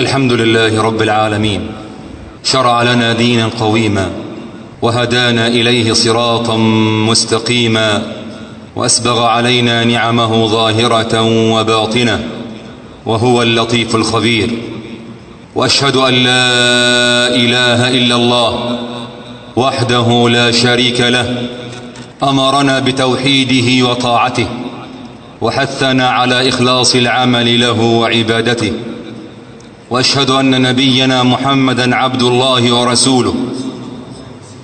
الحمد لله رب العالمين. شرع لنا دينا قويما وهدانا إليه صراطا مستقيما وأسبغ علينا نعمه ظاهرة وباطنة وهو اللطيف الخبير. وأشهد أن لا إله إلا الله وحده لا شريك له أمرنا بتوحيده وطاعته وحثنا على إخلاص العمل له وعبادته. وأشهد أن نبينا محمدا عبد الله ورسوله.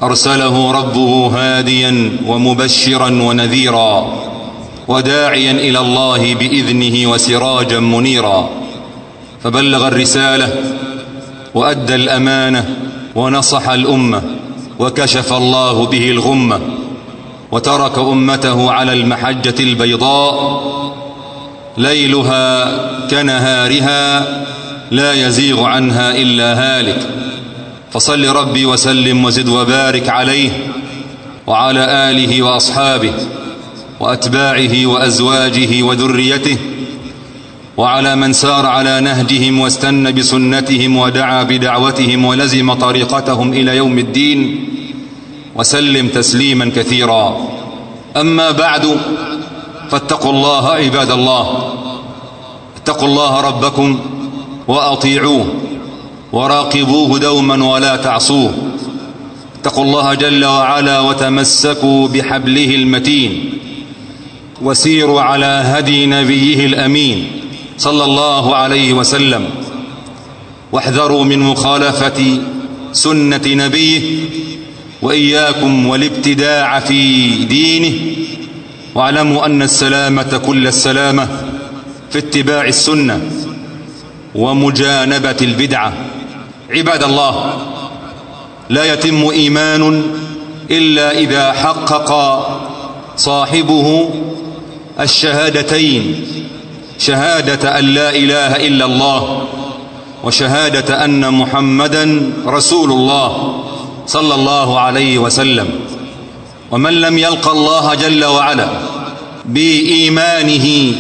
أرسله ربه هاديا ومبشرا ونذيرا وداعيا إلى الله بإذنه وسراجا منيرا. فبلغ الرسالة وأدى الأمانة ونصح الأمة وكشف الله به الغمة وترك أمته على المحجة البيضاء ليلها كنهارها لا يزيغ عنها إلا هالك. فصل ربي وسلم وزد وبارك عليه وعلى آله وأصحابه وأتباعه وأزواجه وذريته وعلى من سار على نهجهم واستنى بسنتهم ودعا بدعوتهم ولزم طريقتهم إلى يوم الدين وسلم تسليما كثيرا. أما بعد فاتقوا الله عباد الله. اتقوا الله ربكم وأطيعوه وراقبوه دوما ولا تعصوه. اتقوا الله جل وعلا وتمسكوا بحبله المتين. وسيروا على هدي نبيه الأمين صلى الله عليه وسلم. واحذروا من مخالفة سنة نبيه وإياكم والابتداع في دينه. واعلموا أن السلامة كل السلامة في اتباع السنة. ومجانبة البدعة. عباد الله لا يتم إيمان إلا إذا حقق صاحبه الشهادتين شهادة أن لا إله إلا الله وشهادة أن محمدا رسول الله صلى الله عليه وسلم. ومن لم يلقى الله جل وعلا بإيمانه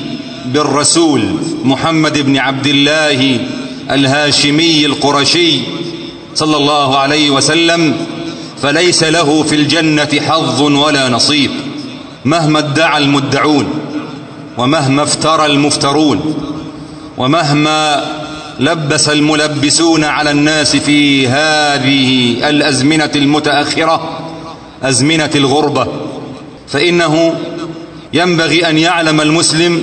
بالرسول محمد بن عبد الله الهاشمي القرشي صلى الله عليه وسلم فليس له في الجنة حظ ولا نصيب مهما ادعى المدعون ومهما افترى المفترون ومهما لبس الملبسون على الناس في هذه الأزمنة المتأخرة أزمنة الغربة فإنه ينبغي أن يعلم المسلم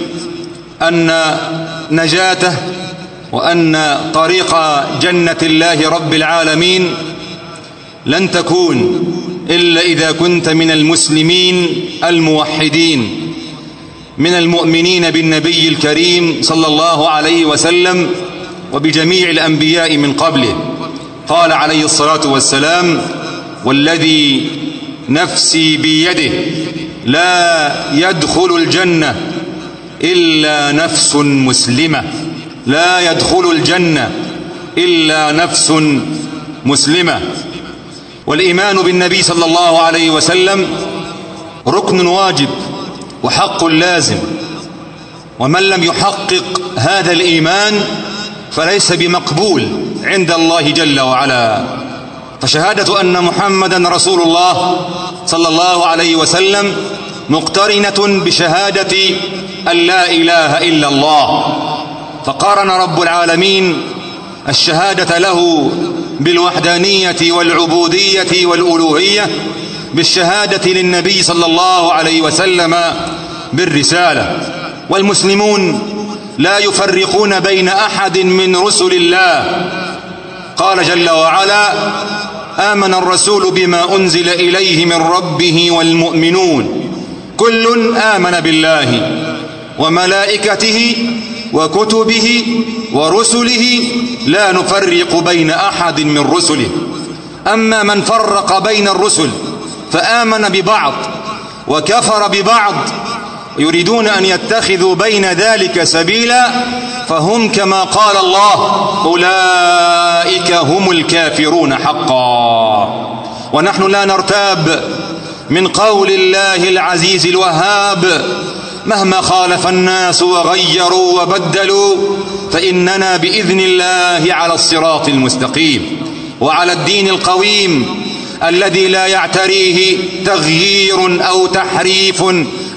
أن نجاته وأن طريق جنة الله رب العالمين لن تكون إلا إذا كنت من المسلمين الموحدين من المؤمنين بالنبي الكريم صلى الله عليه وسلم وبجميع الأنبياء من قبله. قال عليه الصلاة والسلام والذي نفسي بيده لا يدخل الجنة إلا نفس مسلمة. لا يدخل الجنة إلا نفس مسلمة. والإيمان بالنبي صلى الله عليه وسلم ركن واجب وحق لازم. ومن لم يحقق هذا الإيمان فليس بمقبول عند الله جل وعلا. فشهادة أن محمدا رسول الله صلى الله عليه وسلم مقترنة بشهادة أن لا إله إلا الله. فقارن رب العالمين الشهادة له بالوحدانية والعبودية والألوهية بالشهادة للنبي صلى الله عليه وسلم بالرسالة. والمسلمون لا يفرقون بين أحد من رسل الله. قال جل وعلا آمن الرسول بما أنزل إليه من ربه والمؤمنون. كل آمن بالله. وملائكته وكتبه ورسله لا نفرق بين أحد من رسله. أما من فرق بين الرسل فآمن ببعض وكفر ببعض يريدون أن يتخذوا بين ذلك سبيلا فهم كما قال الله أولئك هم الكافرون حقا. ونحن لا نرتاب من قول الله العزيز الوهاب مهما خالف الناس وغيروا وبدلوا فإننا بإذن الله على الصراط المستقيم وعلى الدين القويم الذي لا يعتريه تغيير أو تحريف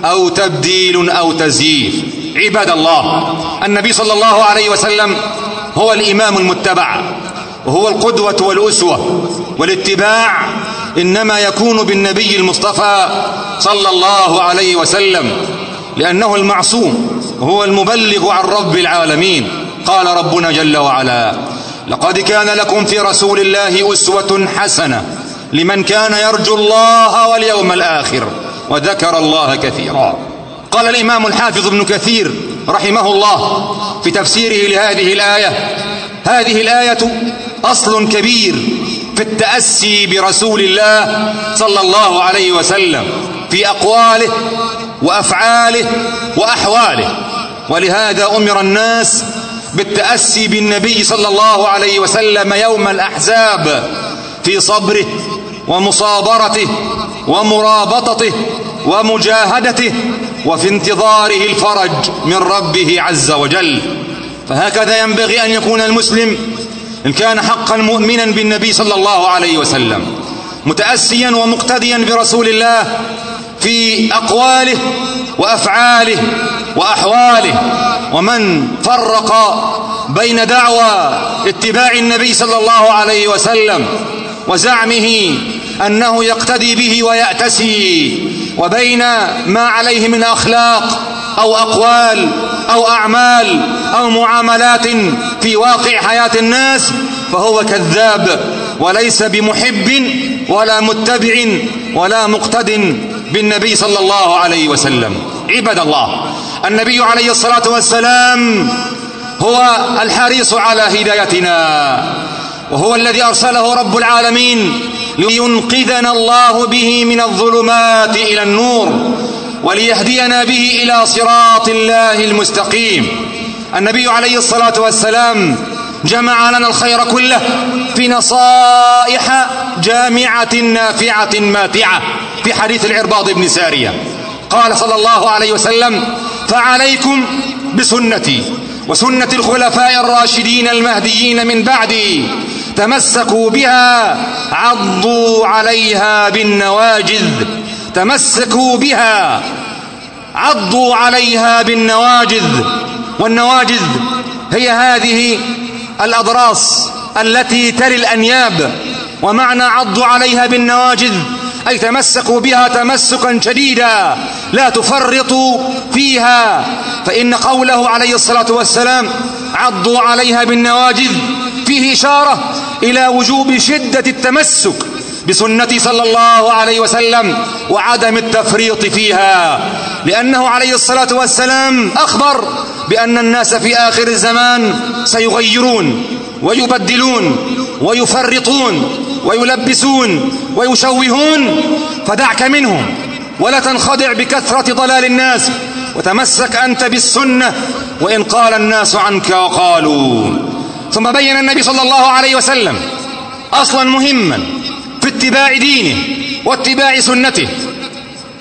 أو تبديل أو تزييف. عباد الله النبي صلى الله عليه وسلم هو الإمام المتبع وهو القدوة والأسوة والاتباع إنما يكون بالنبي المصطفى صلى الله عليه وسلم. لأنه المعصوم هو المبلغ عن رب العالمين. قال ربنا جل وعلا لقد كان لكم في رسول الله أسوة حسنة لمن كان يرجو الله واليوم الآخر وذكر الله كثيرا. قال الإمام الحافظ ابن كثير رحمه الله في تفسيره لهذه الآية هذه الآية أصل كبير في التأسي برسول الله صلى الله عليه وسلم في أقواله وأفعاله وأحواله. ولهذا أمر الناس بالتأسي بالنبي صلى الله عليه وسلم يوم الأحزاب في صبره ومصابرته ومرابطته ومجاهدته وفي انتظاره الفرج من ربه عز وجل. فهكذا ينبغي أن يكون المسلم إن كان حقا مؤمنا بالنبي صلى الله عليه وسلم متأسيا ومقتديا برسول الله في أقواله وأفعاله وأحواله ومن فرق بين دعوى اتباع النبي صلى الله عليه وسلم وزعمه أنه يقتدي به ويأتسي وبين ما عليه من أخلاق أو أقوال أو أعمال أو معاملات في واقع حياة الناس فهو كذاب وليس بمحب ولا متبع ولا مقتد بالنبي صلى الله عليه وسلم. عباد الله النبي عليه الصلاة والسلام هو الحريص على هدايتنا وهو الذي أرسله رب العالمين لينقذنا الله به من الظلمات إلى النور وليهدينا به إلى صراط الله المستقيم. النبي عليه الصلاة والسلام جمع لنا الخير كله في نصائح جامعة نافعة ماتعة في حديث العرباض بن سارية. قال صلى الله عليه وسلم فعليكم بسنتي وسنة الخلفاء الراشدين المهديين من بعدي تمسكوا بها عضوا عليها بالنواجذ تمسكوا بها عضوا عليها بالنواجذ والنواجذ هي هذه الأضراس التي تلي الأنياب ومعنى عضوا عليها بالنواجذ أي تمسكوا بها تمسكا شديدا لا تفرطوا فيها. فإن قوله عليه الصلاة والسلام عضوا عليها بالنواجذ فيه إشارة إلى وجوب شدة التمسك بسنة صلى الله عليه وسلم وعدم التفريط فيها. لأنه عليه الصلاة والسلام أخبر بأن الناس في آخر الزمان سيغيرون ويبدلون ويفرطون ويلبسون ويشوهون فدعك منهم. ولا تنخدع بكثرة ضلال الناس وتمسك أنت بالسنة وإن قال الناس عنك وقالوا. ثم بين النبي صلى الله عليه وسلم أصلا مهما في اتباع دينه واتباع سنته.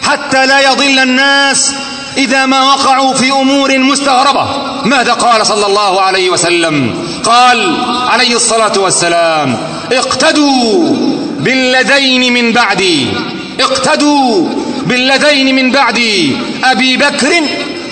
حتى لا يضل الناس إذا ما وقعوا في أمور مستغربة. ماذا قال صلى الله عليه وسلم؟ قال عليه الصلاة والسلام اقتدوا بالذين من بعدي. اقتدوا بالذين من بعدي. أبي بكر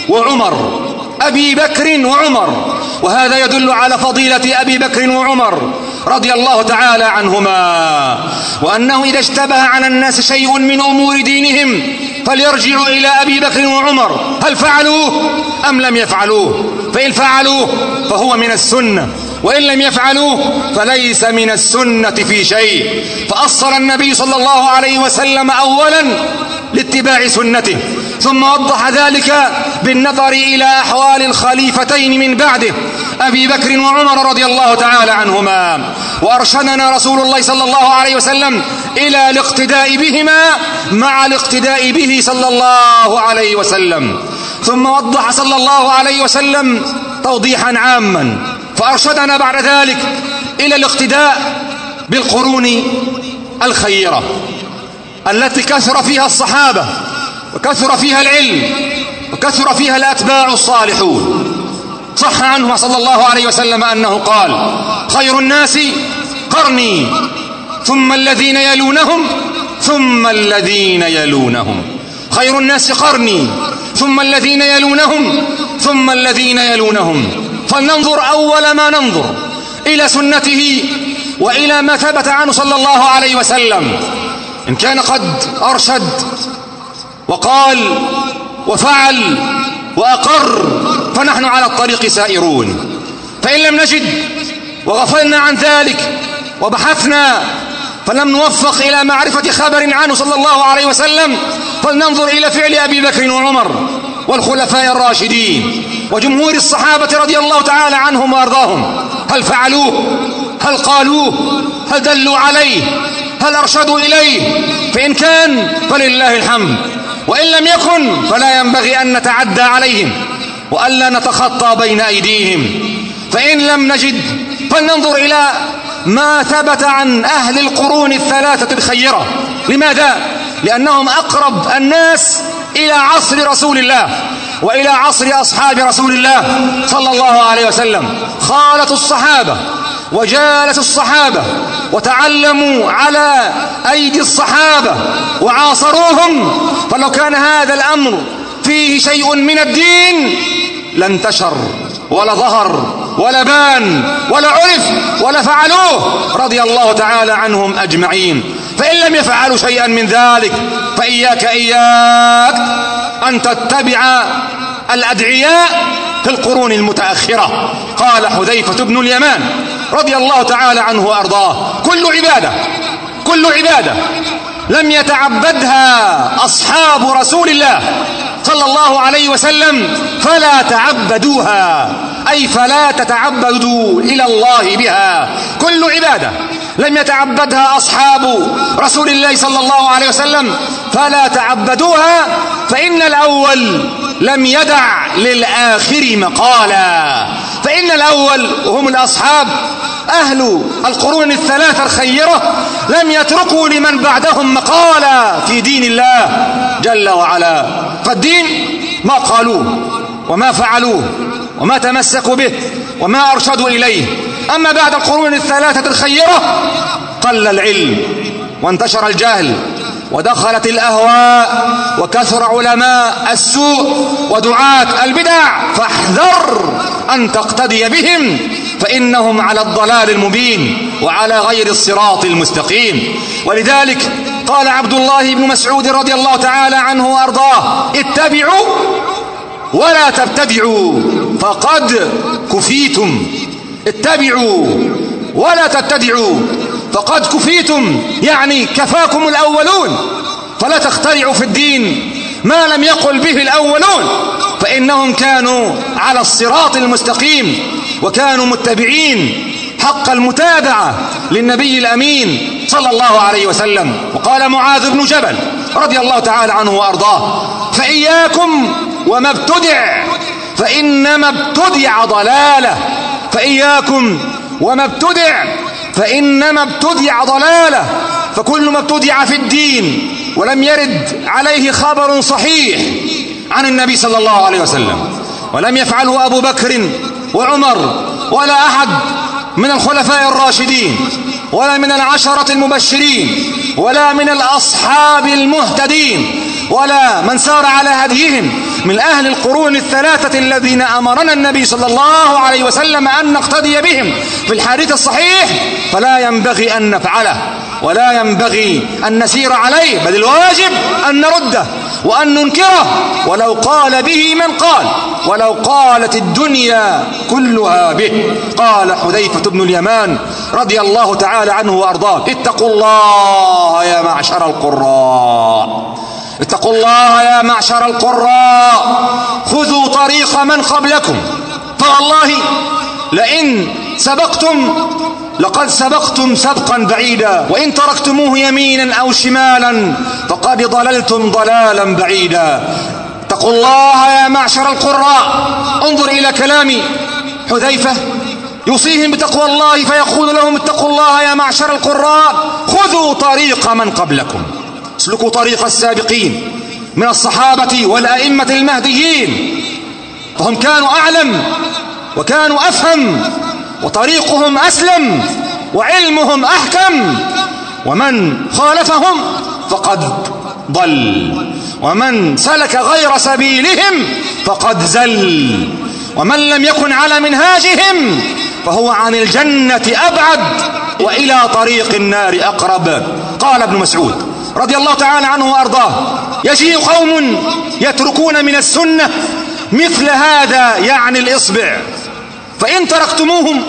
وعمر. أبي بكر وعمر. وهذا يدل على فضيلة أبي بكر وعمر. رضي الله تعالى عنهما وأنه إذا اشتبه على الناس شيء من أمور دينهم فليرجعوا إلى أبي بكر وعمر هل فعلوه أم لم يفعلوه؟ فإن فعلوه فهو من السنة وإن لم يفعلوه فليس من السنة في شيء. فأصل النبي صلى الله عليه وسلم أولا لاتباع سنته ثم وضح ذلك بالنظر إلى أحوال الخليفتين من بعده. أبي بكر وعمر رضي الله تعالى عنهما وأرشدنا رسول الله صلى الله عليه وسلم إلى الاقتداء بهما مع الاقتداء به صلى الله عليه وسلم. ثم وضح صلى الله عليه وسلم توضيحا عاما فأرشدنا بعد ذلك إلى الاقتداء بالقرون الخيرة التي كثر فيها الصحابة وكثر فيها العلم وكثر فيها الأتباع الصالحون. صح عنه صلى الله عليه وسلم أنه قال خير الناس قرني ثم الذين يلونهم ثم الذين يلونهم. خير الناس قرني ثم الذين يلونهم ثم الذين يلونهم. فلننظر أول ما ننظر إلى سنته وإلى ما ثبت عنه صلى الله عليه وسلم. إن كان قد أرشد وقال وفعل وأقر فنحن على الطريق سائرون. فإن لم نجد وغفلنا عن ذلك وبحثنا فلم نوفق إلى معرفة خبر عنه صلى الله عليه وسلم فلننظر إلى فعل أبي بكر وعمر والخلفاء الراشدين وجمهور الصحابة رضي الله تعالى عنهم وأرضاهم. هل فعلوه؟ هل قالوه؟ هل دلوا عليه؟ هل أرشدوا إليه؟ فإن كان فلله الحمد وإن لم يكن فلا ينبغي أن نتعدى عليهم. وألا نتخطى بين أيديهم. فإن لم نجد فلننظر إلى ما ثبت عن أهل القرون الثلاثة الخيرة. لماذا؟ لأنهم أقرب الناس إلى عصر رسول الله وإلى عصر أصحاب رسول الله صلى الله عليه وسلم. خالة الصحابة وجالة الصحابة وتعلموا على أيدي الصحابة وعاصروهم. فلو كان هذا الأمر فيه شيء من الدين لانتشر ولا ظهر ولا بان ولا عرف ولا فعلوه. رضي الله تعالى عنهم أجمعين. فإن لم يفعلوا شيئا من ذلك فإياك إياك أن تتبع الأدعياء في القرون المتأخرة. قال حذيفة بن اليمان رضي الله تعالى عنه وأرضاه كل عبادة كل عبادة لم يتعبدها أصحاب رسول الله صلى الله عليه وسلم فلا تعبدوها. أي فلا تتعبدوا إلى الله بها. كل عبادة لم يتعبدها أصحاب رسول الله صلى الله عليه وسلم فلا تعبدوها فإن الأول لم يدع للآخر مقالا. فإن الأول وهم الأصحاب أهل القرون الثلاثة الخيرة لم يتركوا لمن بعدهم مقالا في دين الله جل وعلا. فالدين ما قالوه وما فعلوه وما تمسكوا به وما أرشدوا إليه. أما بعد القرون الثلاثة الخيرة قل العلم وانتشر الجهل ودخلت الأهواء وكثر علماء السوء ودعاة البدع فاحذر أن تقتدي بهم فإنهم على الضلال المبين وعلى غير الصراط المستقيم. ولذلك قال عبد الله بن مسعود رضي الله تعالى عنه وأرضاه اتبعوا ولا تبتدعوا فقد كفيتم. اتبعوا ولا تبتدعوا فقد كفيتم يعني كفاكم الأولون. فلا تخترعوا في الدين ما لم يقل به الأولون. فإنهم كانوا على الصراط المستقيم. وكانوا متبعين حق المتابعة للنبي الأمين صلى الله عليه وسلم. وقال معاذ بن جبل رضي الله تعالى عنه وأرضاه فإياكم وما ابتدع فإنما ابتدع ضلاله فإياكم وما ابتدع فإنما ابتدع ضلاله فكل ما ابتدع في الدين ولم يرد عليه خبر صحيح عن النبي صلى الله عليه وسلم ولم يفعله أبو بكر وعمر ولا أحد من الخلفاء الراشدين ولا من العشرة المبشرين ولا من الأصحاب المهتدين ولا من سار على هديهم من أهل القرون الثلاثة الذين أمرنا النبي صلى الله عليه وسلم أن نقتدي بهم في الحديث الصحيح فلا ينبغي أن نفعله. ولا ينبغي أن نسير عليه بل الواجب أن نرده وأن ننكره. ولو قال به من قال ولو قالت الدنيا كلها به. قال حذيفة بن اليمان رضي الله تعالى عنه وأرضاه اتقوا الله يا معشر القراء. اتقوا الله يا معشر القراء. خذوا طريق من قبلكم. فوالله لئن سبقتم لقد سبقتم سبقا بعيدا وإن تركتموه يمينا أو شمالا فقد ضللتم ضلالا بعيدا. اتقوا الله يا معشر القراء. انظر إلى كلام حذيفة يوصيهم بتقوى الله فيقول لهم اتقوا الله يا معشر القراء خذوا طريق من قبلكم. اسلكوا طريق السابقين من الصحابة والأئمة المهديين فهم كانوا أعلم وكانوا أفهم وطريقهم أسلم وعلمهم أحكم ومن خالفهم فقد ضل ومن سلك غير سبيلهم فقد زل ومن لم يكن على منهاجهم فهو عن الجنة أبعد وإلى طريق النار أقرب قال ابن مسعود رضي الله تعالى عنه وأرضاه يجيء قوم يتركون من السنة مثل هذا يعني الإصبع فإن تركتموهم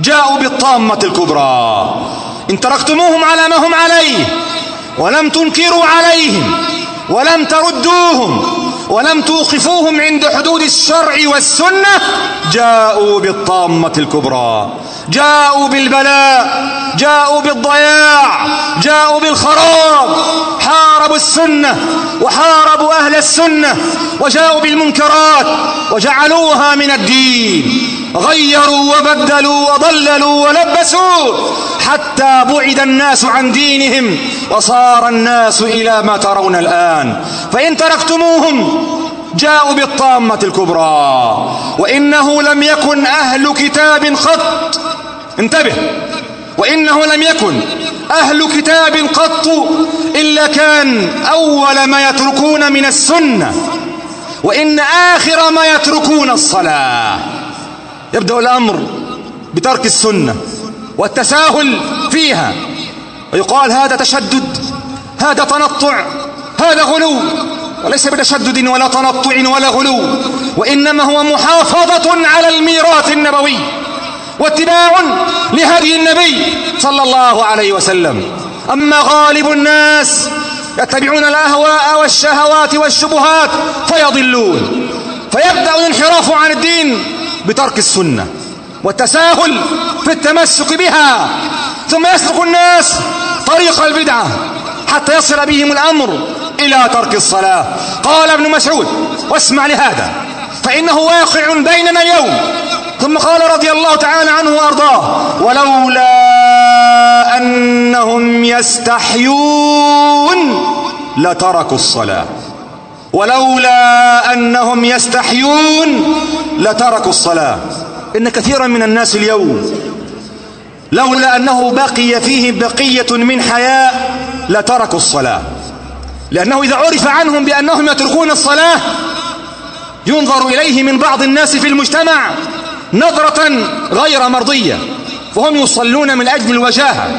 جاءوا بالطامة الكبرى. إن تركتموهم على ما هم عليه ولم تنكروا عليهم ولم تردوهم ولم توقفوهم عند حدود الشرع والسنة جاءوا بالطامة الكبرى. جاءوا بالبلاء جاءوا بالضياع جاءوا بالخراب. حاربوا السنة وحاربوا أهل السنة وجاءوا بالمنكرات وجعلوها من الدين. غيروا وبدلوا وضللوا ولبسوا حتى بعد الناس عن دينهم وصار الناس إلى ما ترون الآن. فإن تركتموهم جاءوا بالطامة الكبرى. وإنه لم يكن أهل كتاب قط. انتبه. وإنه لم يكن أهل كتاب قط إلا كان أول ما يتركون من السنة. وإن آخر ما يتركون الصلاة. يبدأ الأمر بترك السنة والتساهل فيها. ويقال هذا تشدد هذا تنطع هذا غلو. وليس بتشدد ولا تنطع ولا غلو وإنما هو محافظة على الميراث النبوي واتباع لهدي النبي صلى الله عليه وسلم. أما غالب الناس يتبعون الأهواء والشهوات والشبهات فيضلون فيبدأ الانحراف عن الدين بترك السنة والتساهل في التمسك بها ثم يسلك الناس طريق البدعة حتى يصل بهم الأمر إلى ترك الصلاة. قال ابن مسعود واسمع لهذا فإنه واقع بيننا اليوم. ثم قال رضي الله تعالى عنه وأرضاه ولولا أنهم يستحيون لتركوا الصلاة. ولولا أنهم يستحيون لتركوا الصلاة. إن كثيرا من الناس اليوم لولا أنه بقي فيه بقية من حياء لتركوا الصلاة. لأنه إذا عرف عنهم بأنهم يتركون الصلاة ينظر إليه من بعض الناس في المجتمع نظرة غير مرضية فهم يصلون من أجل الوجاهة.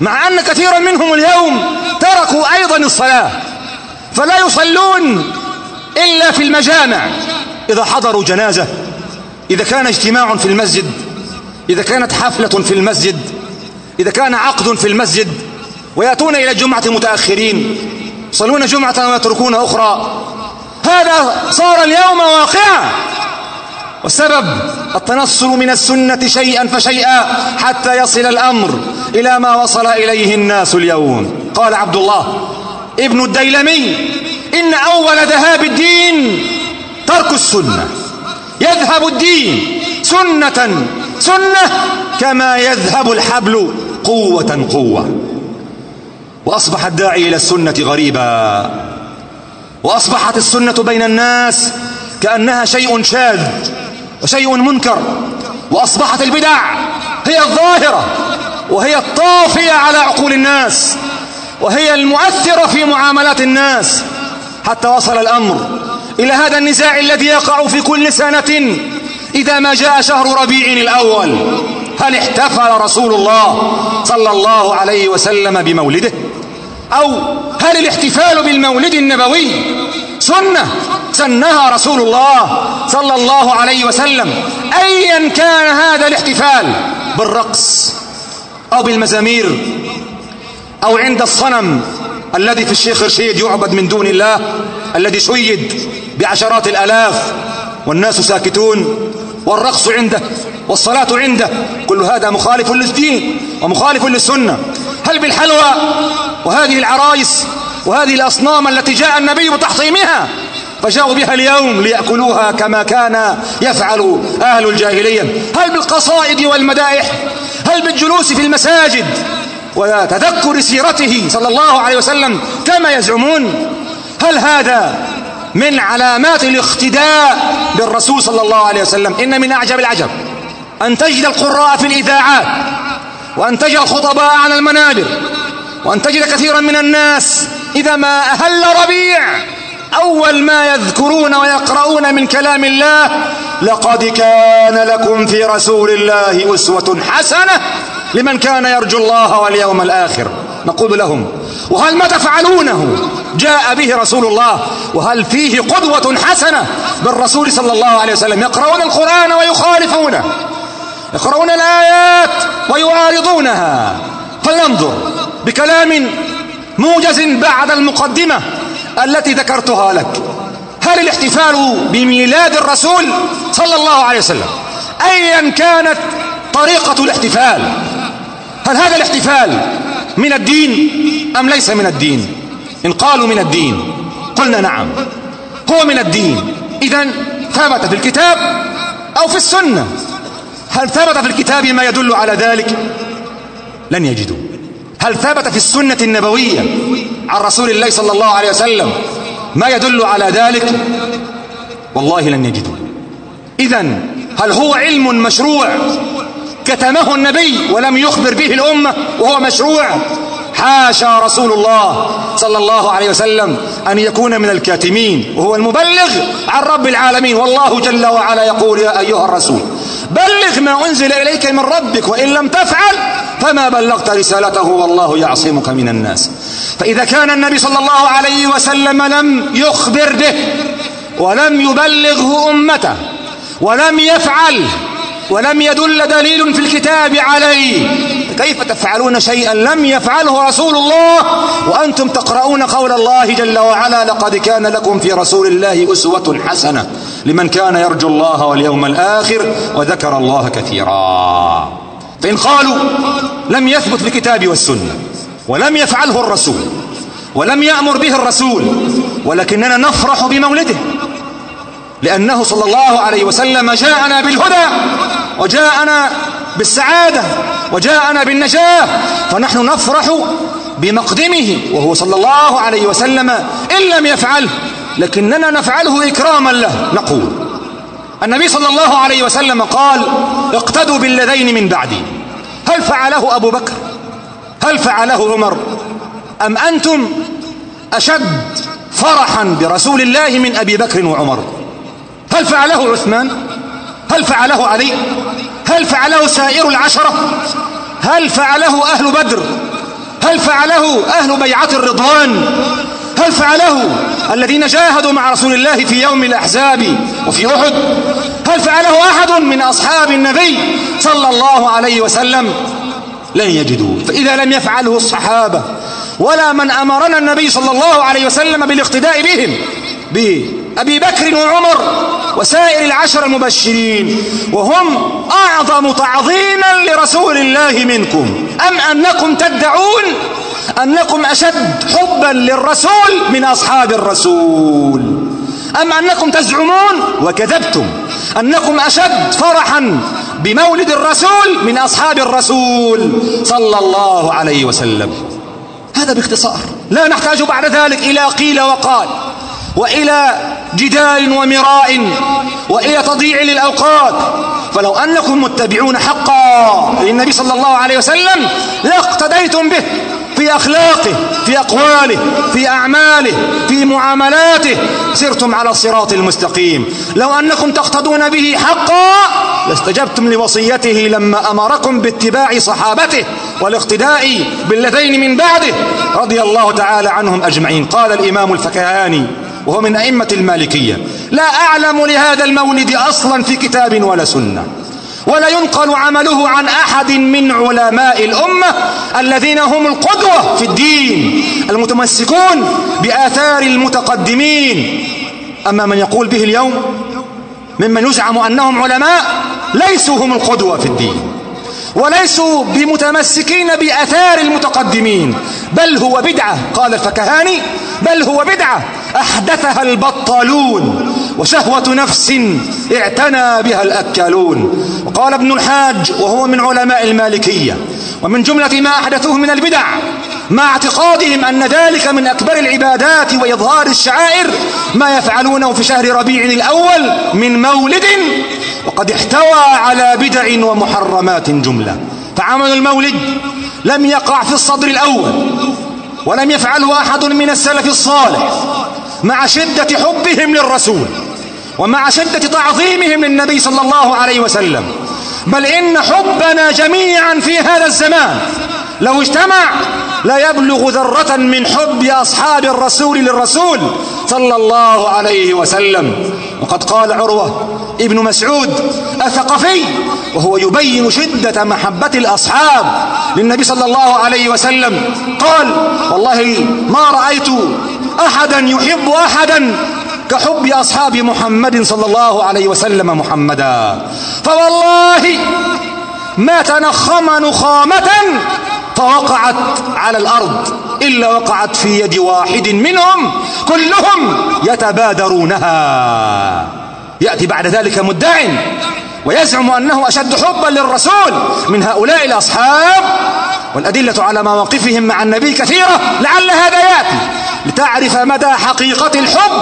مع أن كثيرا منهم اليوم تركوا أيضا الصلاة. فلا يصلون إلا في المجامع. إذا حضروا جنازة إذا كان اجتماع في المسجد إذا كانت حفلة في المسجد إذا كان عقد في المسجد ويأتون إلى الجمعة متأخرين يصلون جمعة ويتركون أخرى. هذا صار اليوم واقعا. والسبب التنصل من السنة شيئا فشيئا حتى يصل الأمر إلى ما وصل إليه الناس اليوم. قال عبد الله ابن الديلمي إن أول ذهاب الدين ترك السنة. يذهب الدين سنة سنة كما يذهب الحبل قوة قوة. وأصبح الداعي إلى السنة غريبا. وأصبحت السنة بين الناس كأنها شيء شاذ وشيء منكر. وأصبحت البدع هي الظاهرة وهي الطافية على عقول الناس. وهي المؤثرة في معاملات الناس. حتى وصل الأمر إلى هذا النزاع الذي يقع في كل سنة إذا ما جاء شهر ربيع الأول. هل احتفل رسول الله صلى الله عليه وسلم بمولده؟ أو هل الاحتفال بالمولد النبوي سنة؟ سنها رسول الله صلى الله عليه وسلم. أيا كان هذا الاحتفال بالرقص أو بالمزامير أو عند الصنم الذي في الشيخ رشيد يعبد من دون الله الذي شيد بعشرات الآلاف والناس ساكتون والرقص عنده والصلاة عنده كل هذا مخالف للدين ومخالف للسنة. هل بالحلوى وهذه العرايس وهذه الأصنام التي جاء النبي بتحطيمها فجاءوا بها اليوم ليأكلوها كما كان يفعل أهل الجاهلية؟ هل بالقصائد والمدائح؟ هل بالجلوس في المساجد؟ وتذكر سيرته صلى الله عليه وسلم كما يزعمون. هل هذا من علامات الاقتداء بالرسول صلى الله عليه وسلم؟ إن من أعجب العجب أن تجد القراء في الإذاعات وأن تجد الخطباء على المنابر وأن تجد كثيرا من الناس إذا ما أهل ربيع أول ما يذكرون ويقرؤون من كلام الله لقد كان لكم في رسول الله أسوة حسنة. لمن كان يرجو الله واليوم الآخر. نقول لهم وهل ما تفعلونه؟ جاء به رسول الله وهل فيه قدوة حسنة بالرسول صلى الله عليه وسلم؟ يقرؤون القرآن ويخالفونه. يقرؤون الآيات ويعارضونها. فلننظر بكلام موجز بعد المقدمة التي ذكرتها لك. هل الاحتفال بميلاد الرسول صلى الله عليه وسلم أيا كانت طريقة الاحتفال؟ هل هذا الاحتفال من الدين أم ليس من الدين؟ إن قالوا من الدين قلنا نعم. هو من الدين. إذا ثبت في الكتاب أو في السنة؟ هل ثبت في الكتاب ما يدل على ذلك؟ لن يجدوا. هل ثبت في السنة النبوية عن رسول الله صلى الله عليه وسلم ما يدل على ذلك؟ والله لن يجدوا. إذا هل هو علم مشروع كتمه النبي ولم يخبر به الأمة وهو مشروع. حاشا رسول الله صلى الله عليه وسلم أن يكون من الكاتمين وهو المبلغ عن رب العالمين. والله جل وعلا يقول يا أيها الرسول بلغ ما أنزل إليك من ربك وإن لم تفعل فما بلغت رسالته والله يعصمك من الناس. فإذا كان النبي صلى الله عليه وسلم لم يخبر به ولم يبلغه أمته ولم يفعل ولم يدل دليل في الكتاب عليه. كيف تفعلون شيئا؟ لم يفعله رسول الله. وأنتم تقرؤون قول الله جل وعلا لقد كان لكم في رسول الله أسوة حسنة لمن كان يرجو الله واليوم الآخر وذكر الله كثيرا. فإن قالوا لم يثبت في الكتاب والسنة ولم يفعله الرسول ولم يأمر به الرسول ولكننا نفرح بمولده لأنه صلى الله عليه وسلم جاءنا بالهدى. وجاءنا بالسعادة وجاءنا بالنجاة فنحن نفرح بمقدمه وهو صلى الله عليه وسلم إن لم يفعله لكننا نفعله إكراما له نقول النبي صلى الله عليه وسلم قال اقتدوا بالذين من بعدي. هل فعله أبو بكر؟ هل فعله عمر؟ أم أنتم أشد فرحا برسول الله من أبي بكر وعمر؟ هل فعله عثمان؟ هل فعله علي هل فعله سائر العشرة؟ هل فعله أهل بدر؟ هل فعله أهل بيعة الرضوان؟ هل فعله الذين جاهدوا مع رسول الله في يوم الأحزاب وفي أحد؟ هل فعله أحد من أصحاب النبي صلى الله عليه وسلم؟ لن يجدوا. فإذا لم يفعله الصحابة ولا من أمرنا النبي صلى الله عليه وسلم بالاقتداء بهم بأبي بكر وعمر وسائر العشر المبشرين وهم أعظم تعظيما لرسول الله منكم. أم أنكم تدعون؟ أنكم أشد حبا للرسول من أصحاب الرسول. أم أنكم تزعمون؟ وكذبتم. أنكم أشد فرحا بمولد الرسول من أصحاب الرسول صلى الله عليه وسلم. هذا باختصار. لا نحتاج بعد ذلك إلى قيل وقال. وإلى جدال ومراء وإلى تضييع للأوقات. فلو أنكم متبعون حقا للنبي صلى الله عليه وسلم لاقتديتم به في أخلاقه في أقواله في أعماله في معاملاته. سرتم على الصراط المستقيم. لو أنكم تقتدون به حقا لاستجبتم لوصيته لما أمركم باتباع صحابته والاقتداء بالذين من بعده رضي الله تعالى عنهم أجمعين. قال الإمام الفكهاني وهو من أئمة المالكية. لا أعلم لهذا المولد أصلا في كتاب ولا سنة. ولا ينقل عمله عن أحد من علماء الأمة الذين هم القدوة في الدين. المتمسكون بآثار المتقدمين. أما من يقول به اليوم ممن يزعم أنهم علماء ليسوا هم القدوة في الدين. وليسوا بمتمسكين بأثار المتقدمين. بل هو بدعة قال الفكهاني بل هو بدعة. أحدثها البطالون وشهوة نفس اعتنى بها الأكالون. وقال ابن الحاج وهو من علماء المالكية ومن جملة ما أحدثوه من البدع مع اعتقادهم أن ذلك من أكبر العبادات وإظهار الشعائر ما يفعلونه في شهر ربيع الأول من مولد وقد احتوى على بدع ومحرمات جملة. فعمل المولد لم يقع في الصدر الأول ولم يفعله أحد من السلف الصالح. مع شدة حبهم للرسول ومع شدة تعظيمهم للنبي صلى الله عليه وسلم. بل إن حبنا جميعا في هذا الزمان لو اجتمع لا يبلغ ذرة من حب أصحاب الرسول للرسول صلى الله عليه وسلم. وقد قال عروة ابن مسعود الثقفي وهو يبين شدة محبة الأصحاب للنبي صلى الله عليه وسلم. قال والله ما رأيت أحدا يحب أحدا كحب أصحاب محمد صلى الله عليه وسلم محمدا. فوالله ما تنخم نخامة فوقعت على الأرض إلا وقعت في يد واحد منهم كلهم يتبادرونها. يأتي بعد ذلك مدع ويزعم أنه أشد حبا للرسول من هؤلاء الأصحاب والأدلة على مواقفهم مع النبي كثيرة لعل هذا يأتي. لتعرف مدى حقيقة الحب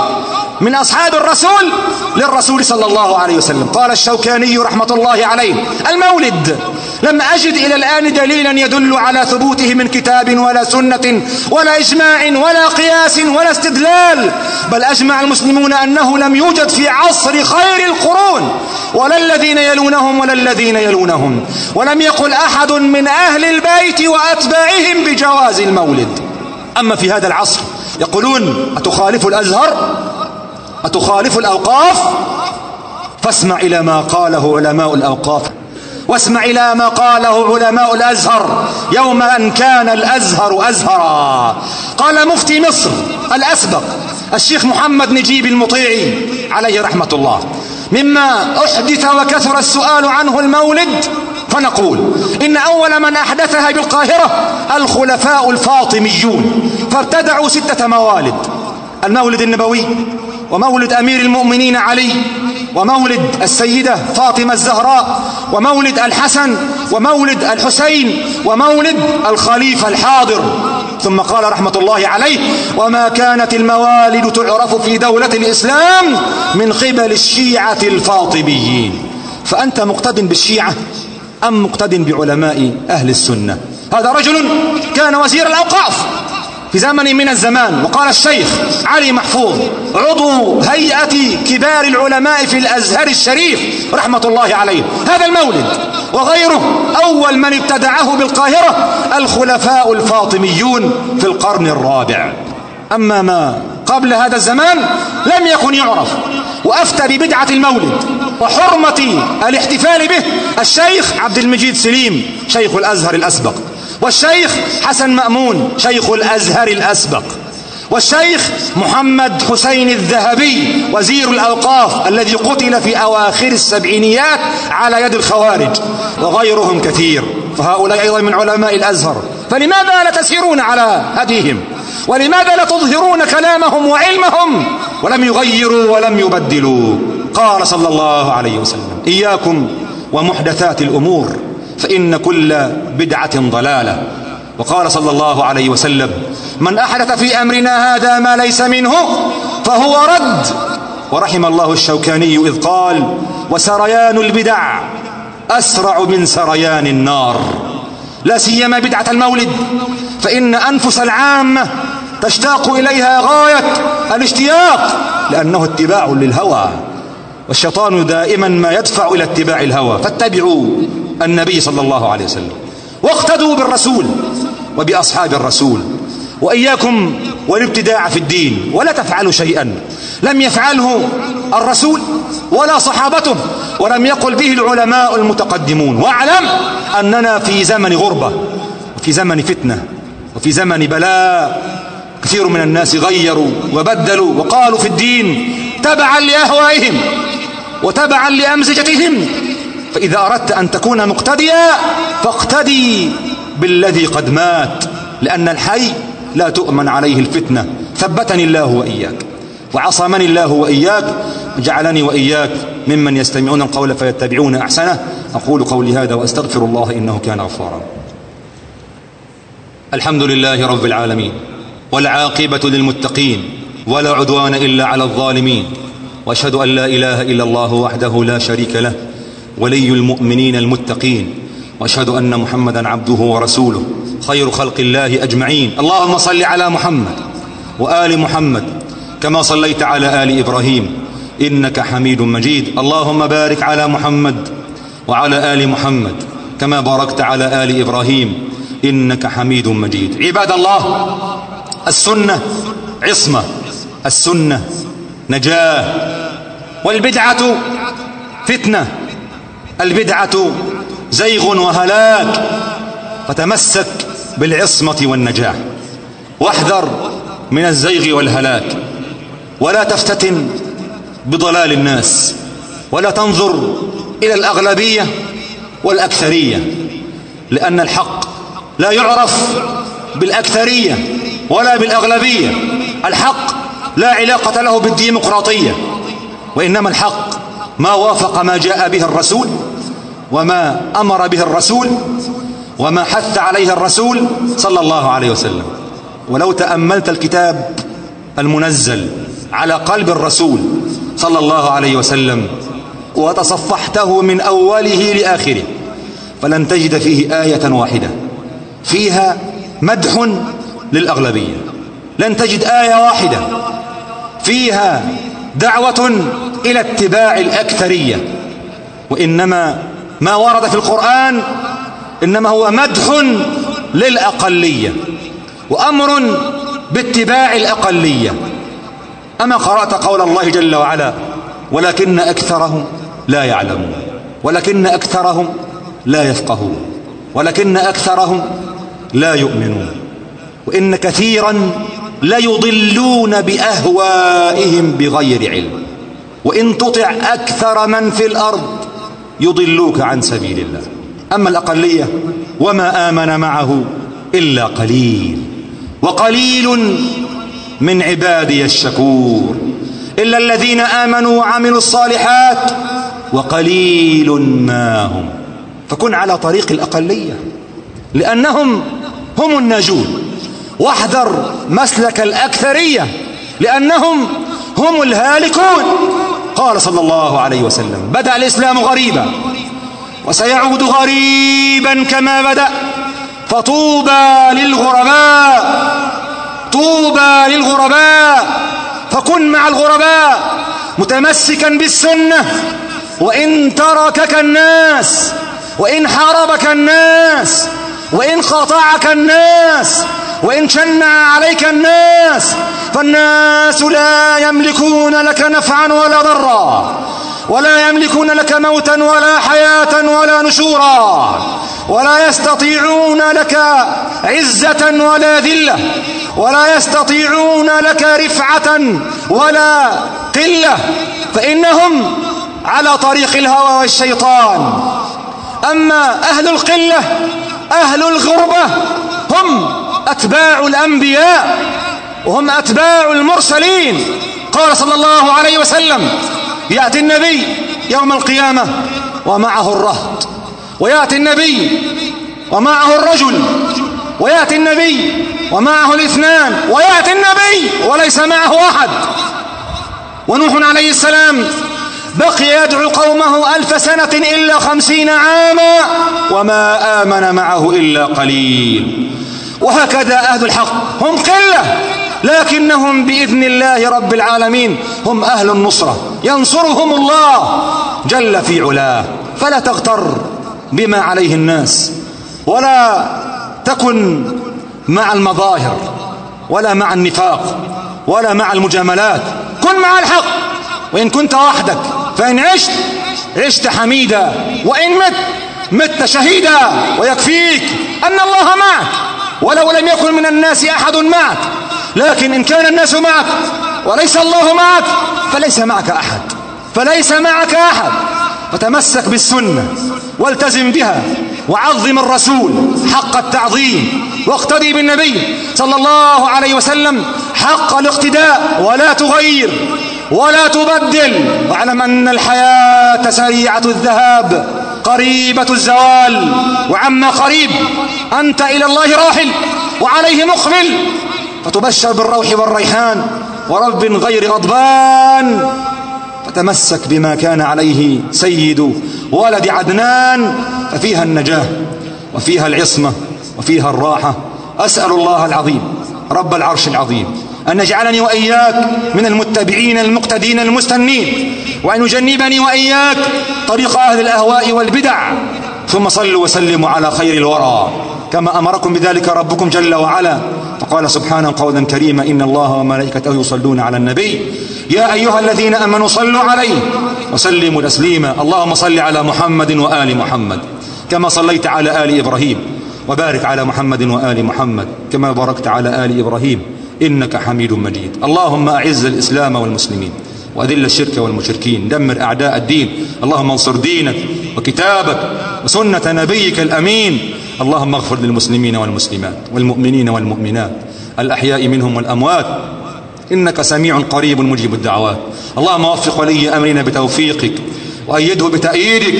من أصحاب الرسول للرسول صلى الله عليه وسلم. قال الشوكاني رحمة الله عليه المولد لم أجد إلى الآن دليلا يدل على ثبوته من كتاب ولا سنة ولا إجماع ولا قياس ولا استدلال. بل أجمع المسلمون أنه لم يوجد في عصر خير القرون ولا الذين يلونهم ولا الذين يلونهم. ولم يقل أحد من أهل البيت وأتباعهم بجواز المولد. أما في هذا العصر يقولون أتخالف الأزهر؟ أتخالف الأوقاف؟ فاسمع إلى ما قاله علماء الأوقاف. واسمع إلى ما قاله علماء الأزهر. يوم أن كان الأزهر أزهرا. قال مفتي مصر الأسبق الشيخ محمد نجيب المطيعي عليه رحمة الله. مما أحدث وكثر السؤال عنه المولد فنقول إن أول من أحدثها بالقاهرة الخلفاء الفاطميون فابتدعوا ستة موالد المولد النبوي ومولد أمير المؤمنين علي ومولد السيدة فاطمة الزهراء ومولد الحسن ومولد الحسين ومولد الخليفة الحاضر. ثم قال رحمة الله عليه وما كانت الموالد تعرف في دولة الإسلام من قبل الشيعة الفاطميين. فأنت مقتد بالشيعة أم مقتد بعلماء أهل السنة؟ هذا رجل كان وزير الأوقاف في زمن من الزمان وقال الشيخ علي محفوظ عضو هيئة كبار العلماء في الأزهر الشريف رحمة الله عليه. هذا المولد وغيره. أول من ابتدعه بالقاهرة الخلفاء الفاطميون في القرن الرابع. أما ما قبل هذا الزمان لم يكن يعرف. وأفتى ببدعة المولد وحرمة الاحتفال به الشيخ عبد المجيد سليم شيخ الأزهر الأسبق والشيخ حسن مأمون شيخ الأزهر الأسبق. والشيخ محمد حسين الذهبي وزير الأوقاف الذي قتل في أواخر السبعينيات على يد الخوارج وغيرهم كثير فهؤلاء أيضا من علماء الأزهر. فلماذا لا تسيرون على هديهم؟ ولماذا لا تظهرون كلامهم وعلمهم؟ ولم يغيروا ولم يبدلوا. قال صلى الله عليه وسلم إياكم ومحدثات الأمور فإن كل بدعة ضلالة. وقال صلى الله عليه وسلم من أحدث في أمرنا هذا ما ليس منه فهو رد. ورحم الله الشوكاني إذ قال وسريان البدع أسرع من سريان النار لا سيما بدعة المولد فإن أنفس العامة تشتاق إليها غاية الاشتياق لأنه اتباع للهوى والشيطان دائما ما يدفع إلى اتباع الهوى فاتبعوا النبي صلى الله عليه وسلم واقتدوا بالرسول. وبأصحاب الرسول. وإياكم والابتداع في الدين ولا تفعلوا شيئا. لم يفعله الرسول ولا صحابته ولم يقل به العلماء المتقدمون. واعلم أننا في زمن غربة وفي زمن فتنة وفي زمن بلاء. كثير من الناس غيروا وبدلوا وقالوا في الدين تبعا لأهوائهم وتبعا لأمزجتهم. فإذا أردت أن تكون مقتديا فاقتدي. بالذي قد مات لأن الحي لا تؤمن عليه الفتنة. ثبتني الله وإياك وعصمني الله وإياك جعلني وإياك ممن يستمعون القول فيتبعون أحسنه. أقول قولي هذا وأستغفر الله إنه كان غفارا. الحمد لله رب العالمين والعاقبة للمتقين ولا عدوان إلا على الظالمين. وأشهد أن لا إله إلا الله وحده لا شريك له ولي المؤمنين المتقين. وأشهد أن محمدا عبده ورسوله. خير خلق الله أجمعين. اللهم صل على محمد وآل محمد كما صليت على آل إبراهيم. إنك حميد مجيد. اللهم بارك على محمد وعلى آل محمد كما باركت على آل إبراهيم. إنك حميد مجيد. عباد الله السنة عصمة السنة نجاة والبدعة فتنة البدعة زيغ وهلاك فتمسك بالعصمة والنجاة واحذر من الزيغ والهلاك. ولا تفتتن بضلال الناس. ولا تنظر إلى الأغلبية والأكثرية لأن الحق لا يعرف بالأكثرية ولا بالأغلبية. الحق لا علاقة له بالديمقراطية وإنما الحق ما وافق ما جاء به الرسول وما أمر به الرسول وما حث عليه الرسول صلى الله عليه وسلم. ولو تأملت الكتاب المنزل على قلب الرسول صلى الله عليه وسلم وتصفحته من أوله لآخره فلن تجد فيه آية واحدة. فيها مدح للأغلبية. لن تجد آية واحدة. فيها دعوة إلى اتباع الأكثرية. وإنما ما ورد في القرآن إنما هو مدح للأقلية وأمر باتباع الأقلية. أما قرأت قول الله جل وعلا ولكن أكثرهم لا يعلمون ولكن أكثرهم لا يفقهون ولكن أكثرهم لا يؤمنون وإن كثيرا ليضلون بأهوائهم بغير علم وإن تطع أكثر من في الأرض يضلوك عن سبيل الله. أما الأقلية وما آمن معه إلا قليل. وقليل من عبادي الشكور. إلا الذين آمنوا وعملوا الصالحات وقليل ما هم. فكن على طريق الأقلية لأنهم هم الناجون. واحذر مسلك الأكثرية لأنهم هم الهالكون. قال صلى الله عليه وسلم بدأ الإسلام غريبا وسيعود غريبا كما بدأ فطوبى للغرباء طوبى للغرباء فكن مع الغرباء متمسكا بالسنة وإن تركك الناس وإن حاربك الناس وإن قاطعك الناس وإن شنع عليك الناس فالناس لا يملكون لك نفعا ولا ضرا ولا يملكون لك موتا ولا حياة ولا نشورا ولا يستطيعون لك عزة ولا ذلة ولا يستطيعون لك رفعة ولا قلة فإنهم على طريق الهوى والشيطان. أما أهل القلة أهل الغربة هم أتباع الأنبياء وهم أتباع المرسلين. قال صلى الله عليه وسلم يأتي النبي يوم القيامة ومعه الرهط ويأتي النبي ومعه الرجل ويأتي النبي ومعه الاثنان ويأتي النبي وليس معه أحد. ونوح عليه السلام بقي يدعو قومه ألف سنة إلا خمسين عاما وما آمن معه إلا قليل. وهكذا أهل الحق. هم قلة لكنهم بإذن الله رب العالمين هم أهل النصرة. ينصرهم الله جل في علاه. فلا تغتر بما عليه الناس ولا تكن مع المظاهر ولا مع النفاق ولا مع المجاملات. كن مع الحق. وإن كنت وحدك فإن عشت عشت حميدا. وإن مت مت شهيدا. ويكفيك أن الله معك. ولو لم يكن من الناس أحد معك لكن إن كان الناس معك وليس الله معك فليس معك أحد فليس معك أحد. فتمسك بالسنة والتزم بها وعظم الرسول حق التعظيم واقتدي بالنبي صلى الله عليه وسلم حق الاقتداء. ولا تغير ولا تبدل. واعلم أن الحياة سريعة الذهاب. قريبة الزوال وعما قريب أنت إلى الله راحل وعليه مقبل. فتبشر بالروح والريحان ورب غير غضبان. فتمسك بما كان عليه سيد ولد عدنان ففيها النجاة وفيها العصمة وفيها الراحة. أسأل الله العظيم رب العرش العظيم. أن يجعلني وإياك من المتبعين المقتدين المستنين وأن يجنبني وإياك طريق أهل الأهواء والبدع. ثم صلوا وسلموا على خير الورى كما أمركم بذلك ربكم جل وعلا. فقال سبحانه قولا كريما إن الله وملائكته يصلون على النبي. يا أيها الذين أمنوا صلوا عليه وسلموا تسليما. اللهم صل على محمد وآل محمد كما صليت على آل إبراهيم وبارك على محمد وآل محمد كما باركت على آل إبراهيم. إنك حميد مجيد. اللهم أعز الإسلام والمسلمين وأذل الشرك والمشركين. دمر أعداء الدين. اللهم انصر دينك وكتابك وسنة نبيك الأمين. اللهم اغفر للمسلمين والمسلمات والمؤمنين والمؤمنات الأحياء منهم والأموات. إنك سميع قريب مجيب الدعوات. اللهم وفق ولي أمرنا بتوفيقك. وأيده بتأييدك.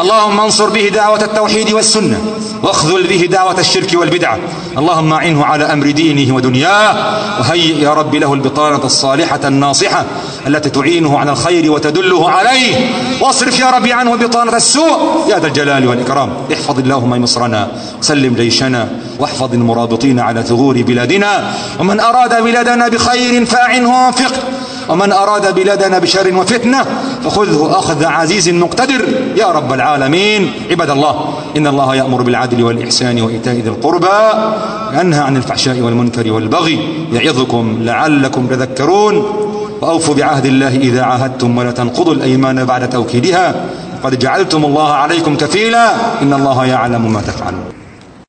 اللهم انصر به دعوة التوحيد والسنة واخذل به دعوة الشرك والبدعة اللهم أعنه على أمر دينه ودنياه وهيئ يا رب له البطانة الصالحة الناصحة التي تعينه على الخير وتدله عليه. واصرف يا رب عنه بطانة السوء. يا ذا الجلال والإكرام احفظ اللهم مصرنا سلم جيشنا واحفظ المرابطين على ثغور بلادنا. ومن أراد بلادنا بخير فأعنه وانفقه ومن أراد بلادنا بشر وفتنة فخذه أخذ عزيز مقتدر. يا رب العالمين عباد الله إن الله يأمر بالعدل والإحسان وإيتاء ذي القربى ينهى عن الفحشاء والمنكر والبغي يعظكم لعلكم تذكرون. وأوفوا بعهد الله إذا عاهدتم ولا تنقضوا الأيمان بعد توكيدها. قد جعلتم الله عليكم كفيلا إن الله يعلم ما تفعلون.